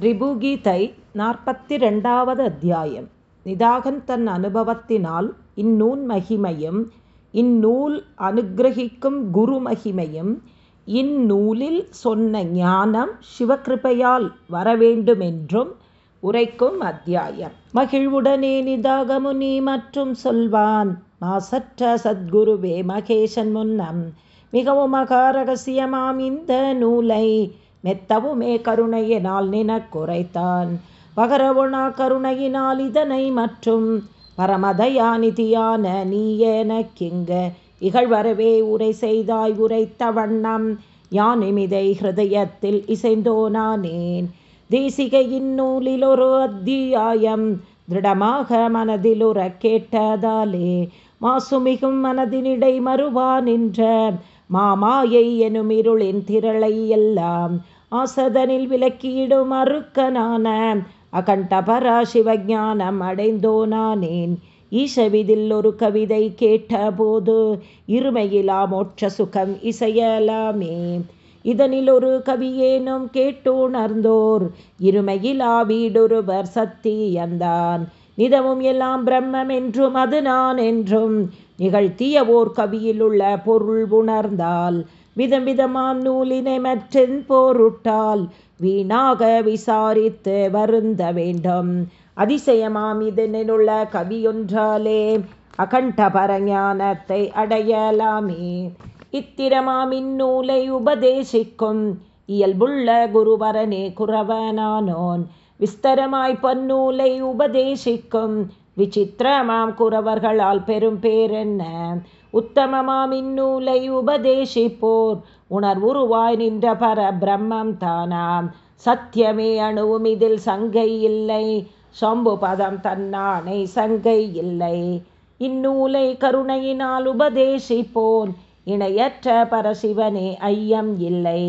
ரிபுகீதை நாற்பத்தி ரெண்டாவது அத்தியாயம். நிதாகன் தன் அனுபவத்தினால் இந்நூல் மகிமையும் இந்நூல் அனுகிரகிக்கும் குரு மகிமையும் இந்நூலில் சொன்ன ஞானம் சிவகிருபையால் வரவேண்டுமென்றும் உரைக்கும் அத்தியாயம். மகிழ்வுடனே நிதாகமுனி மற்றும் சொல்வான் மாசற்ற சத்குருவே மகேசன் முன்னம் மிகவும் மகாரகசியமாம் இந்த நூலை மெத்தவுமே கருணையினால் நினக்குரைத்தான் பகரவுணா கருணையினால் இதனை மற்றும் பரமதயாநிதியான நீ எனக்கிங்க இகழ்வரவே உரை செய்தாய் உரைத்த வண்ணம் யானிமிதை ஹிருதயத்தில் இசைந்தோனானேன் தேசிகையின் நூலில் ஒரு அத்தியாயம் திருடமாக மனதிலுற கேட்டதாலே மாசுமிகும் மனதினிடை மறுவா நின்ற மாமாயை எனும் இருளின் திரளை எல்லாம் ஆசதனில் விளக்கியிடும் அருக்கனான அகண்டபரா சிவஞானம் அடைந்தோனானேன் ஈசவிதில் ஒரு கவிதை கேட்டபோது இருமையிலா மோட்ச சுகம் இசையலாமே. இதனில் ஒரு கவியேனும் கேட்டுணர்ந்தோர் இருமையிலா வீடொருவர் சத்தியந்தான் நிதமும் எல்லாம் பிரம்மம் என்றும் அது நான் என்றும் நிகழ்த்திய ஓர் கவியிலுள்ள பொருள் உணர்ந்தால் விதம் விதமாம் நூலினை மற்றின் போருட்டால் வீணாக விசாரித்து வருந்த வேண்டும். அதிசயமாம் இதனிலுள்ள கவியொன்றாலே அகண்ட பரஞானத்தை அடையலாமே. இத்திரமாம் இந்நூலை உபதேசிக்கும் இயல்புள்ள குருவரனே குறவனானோன் விஸ்தரமாய் பன்னூலை உபதேசிக்கும் விசித்திரமாம் குறவர்களால் பெரும் பேரென்ன உத்தமமாம் இந்நூலை உபதேசிப்போர் உணர்வுருவாய் நின்ற பர பிரம்மம் தானாம். சத்தியமே அணுவும் இதில் சங்கை இல்லை. சம்பு பதம் தன்னானை சங்கை இல்லை. இந்நூலை கருணையினால் உபதேசிப்போன் இணையற்ற பரசிவனே ஐயம் இல்லை.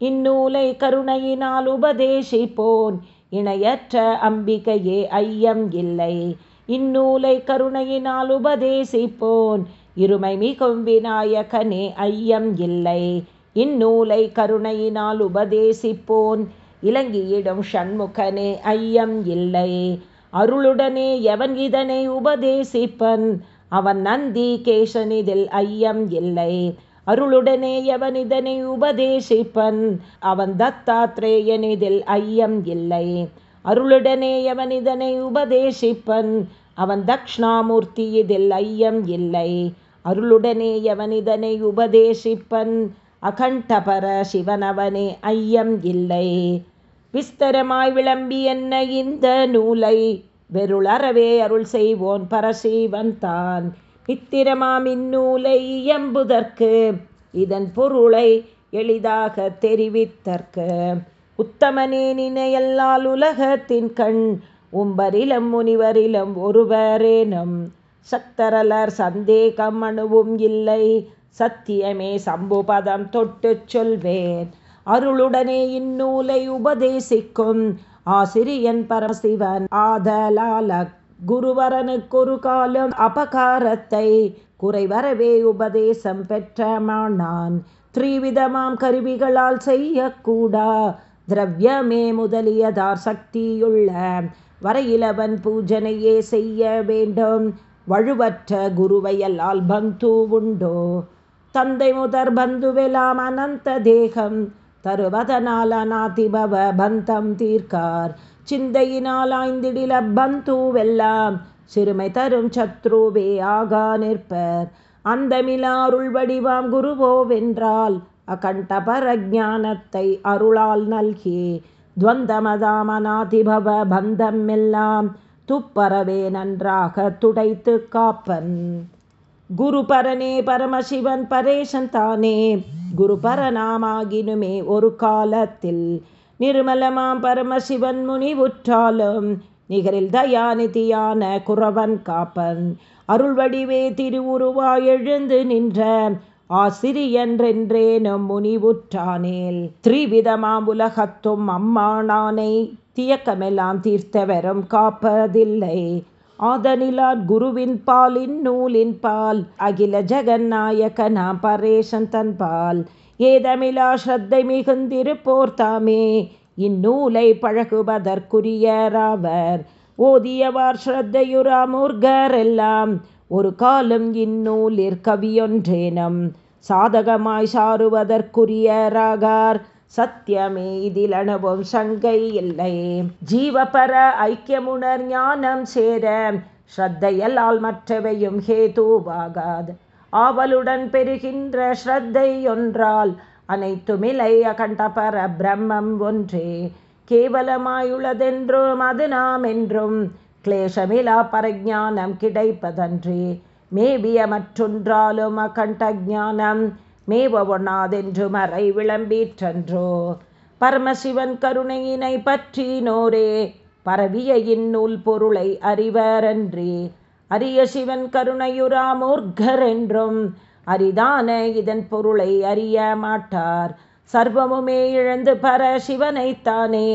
இந்நூலை கருணையினால் உபதேசிப்போன் இணையற்ற அம்பிகையே ஐயம் இல்லை. இந்நூலை கருணையினால் உபதேசிப்போன் இருமை மிகும் விநாயகனே ஐயம் இல்லை. இந்நூலை கருணையினால் உபதேசிப்போன். இலங்கியிடும் ஷண்முகனே ஐயம் இல்லை. அருளுடனே எவன் இதனை உபதேசிப்பன்? அவன் நந்தி கேசனிதில் ஐயம் இல்லை. அருளுடனே எவன் இதனை உபதேசிப்பன்? அவன் தத்தாத்ரேயனிதில் ஐயம் இல்லை. அருளுடனே எவன் இதனை உபதேசிப்பன்? அவன் தக்ஷணாமூர்த்தி இதில் ஐயம் இல்லை. அருளுடனே எவனிதனை உபதேசிப்பன். அகண்டபர சிவனவனே ஐயம் இல்லை. விஸ்தரமாய் விளம்பி என்ன இந்த நூலை? வெருளறவே அருள் செய்வோன் பரசீவன் தான். நித்திரமாம் இந்நூலை இயம்புதற்கு இதன் பொருளை எளிதாக தெரிவித்தற்கு. உத்தமனே நினையல்லால் உலகத்தின் கண் உம்பரிலம் முனிவரிலம் ஒருவரேனும். சக்தரலர் சந்தேகம் அணுவும் இல்லை. சத்தியமே சம்புபதம் தொட்டு சொல்வேன். அருளுடனே இந்நூலை உபதேசிக்கும் ஆசிரியன் பரசிவன் ஆதலால குருவரனுக்கொரு காலம் அபகாரத்தை குறைவரவே உபதேசம் பெற்ற மானான். த்ரீவிதமாம் கருவிகளால் செய்யக்கூடா. திரவியமே முதலியதார் சக்தியுள்ள. வரையிலவன் பூஜனையே செய்ய வேண்டும். வழுவற்ற குருவையல்லால் பந்து உண்டோ? தந்தை முதற் பந்துவெலாம் அனந்த தேகம் தருவதனால் அநாதிபவ பந்தம் தீர்க்கார். சிந்தையினால் ஆய்ந்திடில பந்துவெல்லாம் சிறுமை தரும் சத்ருவே ஆகா நிற்பர். அந்தமிலாருள் வடிவாம் குருவோவென்றால் அகண்ட பரஜானத்தை அருளால் நல்கி துவந்தமதாம் அநாதிபவ பந்தம் எல்லாம் துப்பரவே நன்றாக துடைத்து காப்பன். குரு பரனே பரமசிவன் பரேசன் தானே. குரு பரநாமாகினுமே ஒரு காலத்தில் நிர்மலமாம் பரமசிவன் முனிவுற்றாலும் நிகரில் தயாநிதியான குறவன் காப்பன். அருள்வடிவே திருவுருவாய் எழுந்து நின்ற ஆசிரியன்றென்றேனும் முனிவுற்றானேல். த்ரிவிதமாம் உலகத்தும் அம்மானானை தியக்கமெல்லாம் தீர்த்தவரும் காப்பதில்லை. ஆதனிலார் குருவின் பாலின் நூலின் பால் அகில ஜெகநாயகனா பரேசன் தன் பால். ஏதமிலா ஸ்ரத்தை மிகுந்திருப்போர் தாமே இந்நூலை பழகுவதற்குரியராவர் ஓதியவார் ஸ்ரத்தையுராமூர்கர் எல்லாம் ஒரு காலம் இந்நூலிற் கவியொன்றேனம். சாதகமாய் சாருவதற்குரியராகார் சத்தியமே இதில் அனுபவம் சங்கை இல்லை. ஜீவபர ஐக்கியமுணர் ஞானம் சேர ஸ்ரத்தையல்லால் மற்றவையும் ஹேதுவாகாது. ஆவலுடன் பெறுகின்ற ஸ்ரத்தை ஒன்றால் அனைத்துமிலை அகண்டபர பிரம்மம் ஒன்றே. கேவலமாயுள்ளதென்றும் அது நாம் என்றும் கிளேசமிலா பரஜானம் கிடைப்பதன்றே. மேபிய மற்றொன்றாலும் அகண்ட ஜானம் மேவ ஒண்ணாதென்று மறை விளம்பீற்றன்றோ. பரமசிவன் கருணையினை பற்றி நோரே பரவிய இந்நூல் பொருளை அறிவரன்றி. அரிய சிவன் கருணையுராமூர்கர் என்றும் அரிதான இதன் பொருளை அறிய மாட்டார். சர்வமுமே இழந்து பர சிவனைத்தானே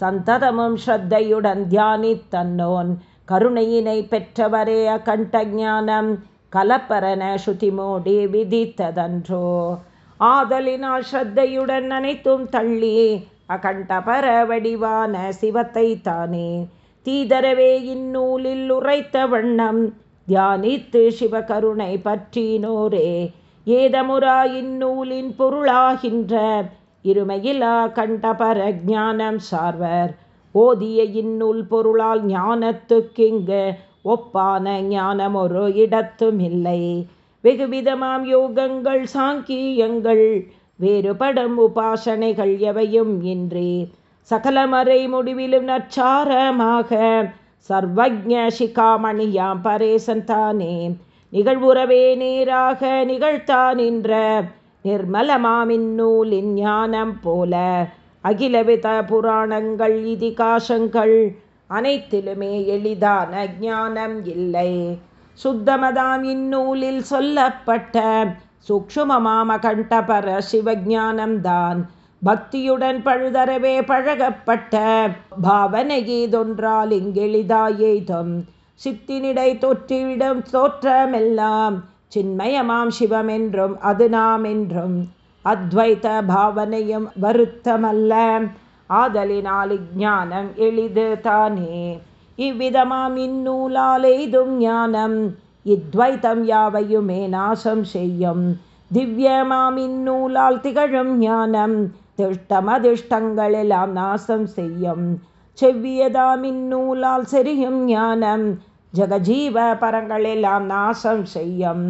சந்ததமும் ஸ்ரத்தையுடன் தியானித்தன்னோன். கருணையினை பெற்றவரே அகண்ட ஞானம் கலப்பரன ஸ்ருதிமோடி விதித்ததன்றோ. ஆதலினால் ஸ்ரத்தையுடன் அனைத்தும் தள்ளி அகண்டபர வடிவான சிவத்தை தானே. தீதரவே இந்நூலில் உரைத்த வண்ணம் தியானித்து சிவகருணை பற்றினோரே. ஏதமுரா இந்நூலின் பொருளாகின்ற இருமையிலா கண்டபர ஜானம் சார்வர். ஓதிய இந்நூல் பொருளால் ஞானத்துக்கிங்கு ஒப்பான ஞானம் ஒரு இடத்தும் இல்லை வெகுவிதமாம் யோகங்கள் சாங்கியங்கள் வேறுபடும் உபாசனைகள் எவையும் இன்றி சகலமறை முடிவிலும் நச்சாரமாக சர்வஜ சிகாமணியாம் பரேசன் தானே. நிகழ்வுறவே நேராக நிகழ்த்தான் என்ற நிர்மலமாமின் நூலின் ஞானம் போல அகிலவித புராணங்கள் இதிகாசங்கள் அனைத்திலுமே எளிதான ஞானம் இல்லை. சுத்தமதாம் இந்நூலில் சொல்லப்பட்ட சூக்ஷுமமாம கண்டபர சிவஞானம்தான் பக்தியுடன் பழுதரவே பழகப்பட்ட பாவனையீதொன்றால் இங்கெளிதாயேதம். சித்தினிடை தொற்றிவிடும் தோற்றமெல்லாம் சின்மயமாம் சிவமென்றும் அது நாம் என்றும் அத்வைத பாவனையும் வருத்தமல்ல. ஆதலினால் இஞ்ஞானம் எளிது தானே இவ்விதமாம் இந்நூலால் எய்தும் ஞானம் இத்வைத்தம் யாவையுமே நாசம் செய்யும். திவ்யமாம் இந்நூலால் திகழும் ஞானம் திஷ்டமதிஷ்டங்களெல்லாம் நாசம் செய்யும். செவ்வியதாம் இந்நூலால் செரியும் ஞானம் ஜகஜீவ பரங்களெல்லாம் நாசம் செய்யும்.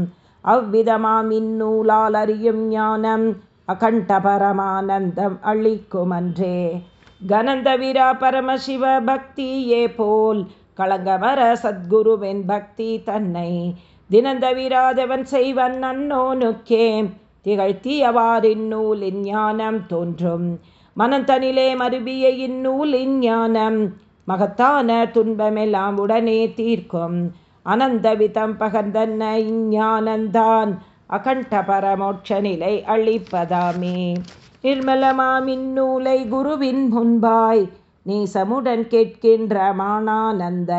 அவ்விதமாம் இந்நூலால் அறியும் ஞானம் அகண்டபரமானந்தம் அளிக்குமன்றே. கனந்தவிரா பரமசிவ பக்தியே போல் களங்கமர சத்குருவின் பக்தி தன்னை. தினந்தவிராதவன் செய்வன் நன்னோனுக்கே திகழ்த்தியவாரின் நூலின் ஞானம் தோன்றும். மனந்தனிலே மருபிய இந்நூலின் ஞானம் மகத்தான துன்பமெல்லாம் உடனே தீர்க்கும். அனந்தவிதம் பகர்ந்தன்ன இஞ்ஞானந்தான் அகண்ட பரமோட்ச நிலை அளிப்பதாமே நிர்மலமாமின்னூலை குருவின் முன்பாய் நீ சமுடன் கேட்கின்ற மானானந்த.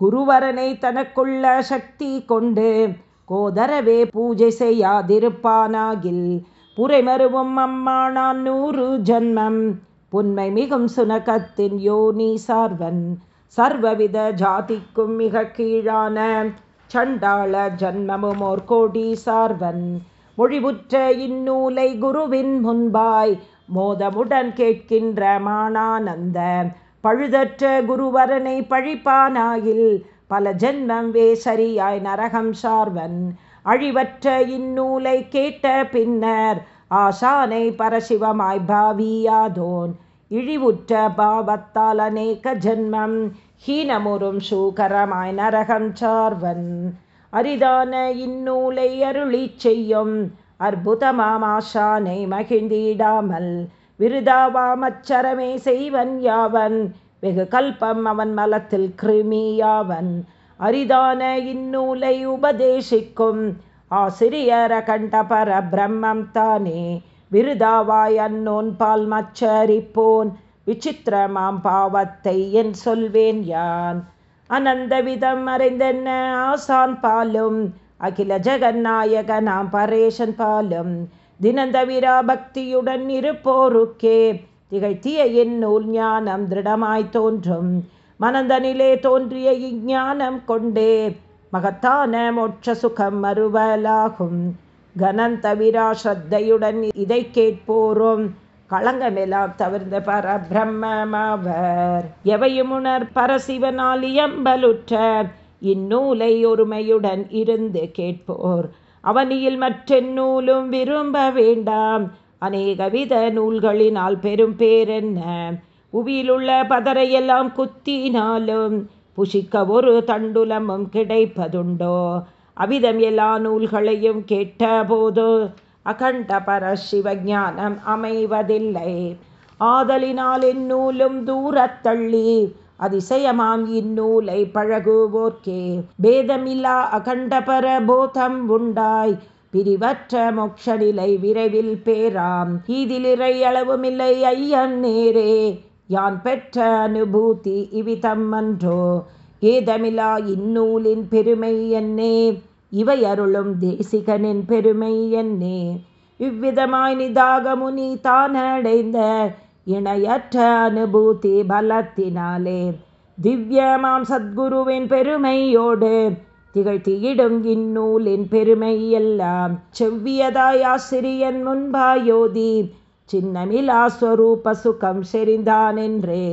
குருவரனை தனக்குள்ள சக்தி கொண்டு கோதரவே பூஜை செய்யாதிருப்பானாகில் புரைமருவும் அம்மானான் நூறு ஜன்மம். புன்மை மிகும் சுனகத்தின் யோனி சார்வன். சர்வவித ஜாதிக்கும் மிக கீழான சண்டாள ஜன்மமுமோர் கோடி சார்வன். மொழிவுற்ற இந்நூலை குருவின் முன்பாய் மோதமுடன் கேட்கின்ற மானானந்த. பழுதற்ற குருவரனை பழிப்பானாயில் பல ஜென்மம் வேசரியாய் நரகம் சார்வன். அழிவற்ற இந்நூலை கேட்ட பின்னர் ஆசானை பரசிவமாய் பாவியாதோன். இழிவுற்ற பாவத்தால் அநேக ஜென்மம் ஹீனமுறும் சூகரமாய் நரகம் சார்வன். அரிதான இந்நூலை அருளி செய்யும் அற்புதமாமாஷானை மகிழ்ந்திடாமல் விருதாவாமச்சரமே செய்வன் யாவன்? வெகு கல்பம் அவன் மலத்தில் கிருமியாவன் அரிதான இந்நூலை உபதேசிக்கும் ஆசிரியர கண்டபர பிரம்மம் தானே. விருதாவாய் அன்னோன் பால் மச்சரிப்போன். விசித்திரமாம் பாவத்தை என் சொல்வேன் யான். அனந்தவிதம் மறைந்தென்ன ஆசான் பாலும் அகில ஜெகநாயக நாம் பரேஷன் பாலும். தினந்தவிரா பக்தியுடன் இருப்போருக்கே திகழ்த்திய என் நூல் ஞானம் திருடமாய் தோன்றும். மனந்தனிலே தோன்றிய இஞ்ஞானம் கொண்டே மகத்தான மோட்ச சுகம் மறுவலாகும் கனந்தவிரா ஸ்ரத்தையுடன் இதை கேட்போரும் களங்கமெல்லாம் தவிர்ந்த பரபிரம்மவர் எவையுமுணர் பரசிவனால் இயம்பலுற்ற இந்நூலை ஒருமையுடன் இருந்து கேட்போர். அவனியில் மற்றெந்நூலும் விரும்ப வேண்டாம். அநேக வித நூல்களினால் பெரும் பேரென்ன? உவியிலுள்ள பதரையெல்லாம் குத்தினாலும் புஷிக்க ஒரு தண்டுலமும் கிடைப்பதுண்டோ? அவிதம் எல்லா நூல்களையும் கேட்ட போதோ அகண்ட பர சிவஞானம் அமைவதில்லை. ஆதலினால் இந்நூலும் தூரத்தள்ளி அதிசயமாம் இந்நூலை பழகுவோர்க்கே. பேதமில்லா அகண்டபர போதம் உண்டாய் பிரிவற்ற மோட்ச நிலை விரைவில் பேராம். இதிலிறை அளவுமில்லை ஐயன் நேரே. யான் பெற்ற அனுபூதி இவிதம் அன்றோ. ஏதமிலா இந்நூலின் பெருமை என்னே. இவை அருளும் தேசிகனின் பெருமை என்னே. இவ்விதமாய் நிதாக முனி தானடைந்த இணையற்ற அனுபூதி பலத்தினாலே. திவ்யமாம் சத்குருவின் பெருமையோடு திகழ்த்தியிடும் இந்நூலின் பெருமை எல்லாம் செவ்வியதாய் ஆசிரியன் முன்பாயோதி சின்னமிலா ஸ்வரூப சுகம் செறிந்தான் என்றே.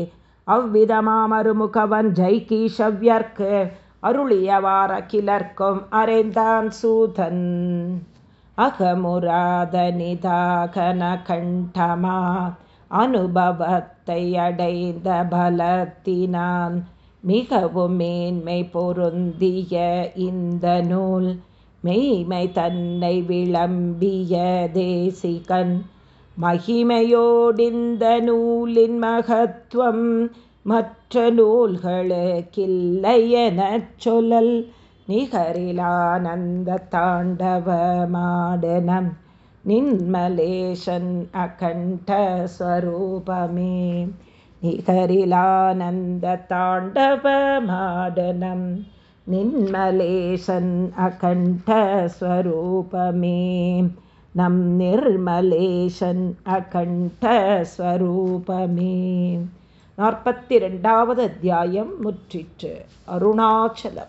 அவ்விதமாமருமுகவன் ஜெய்கீஷவ்யர்க்கு அருளியவாரகிலர்க்கும் அறைந்தான் சூதன். அகமுராத கண்டமா அனுபவத்தை அடைந்த பலத்தினான். மிகவும் மேன்மை பொருந்திய இந்த நூல் மெய்மை தன்னை விளம்பிய தேசிகன். மகிமையோடிந்த நூலின் மகத்துவம் மற்ற நூல்களுக்கில்லையெனச் சொல்லல் நிகரிலானந்த தாண்டவமாடனம் நின்மலேஷன் அகண்டஸ்வரூபமே நிகரிலானந்த தாண்டவமாடனம் நின்மலேசன் அகண்டஸ்வரூபமே நம் நிர்மலேஷன் அகண்டஸ்வரூபமே நாற்பத்தி ரெண்டாவது அத்தியாயம் முற்றிற்று. அருணாச்சலம்.